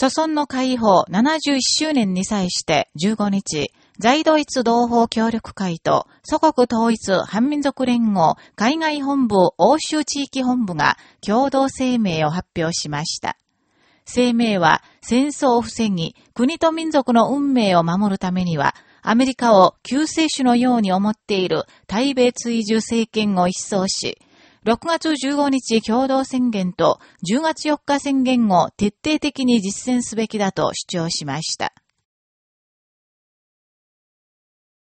著村の解放71周年に際して15日、在ドイツ同胞協力会と祖国統一反民族連合海外本部欧州地域本部が共同声明を発表しました。声明は戦争を防ぎ国と民族の運命を守るためにはアメリカを救世主のように思っている対米追従政権を一掃し、6月15日共同宣言と10月4日宣言を徹底的に実践すべきだと主張しました。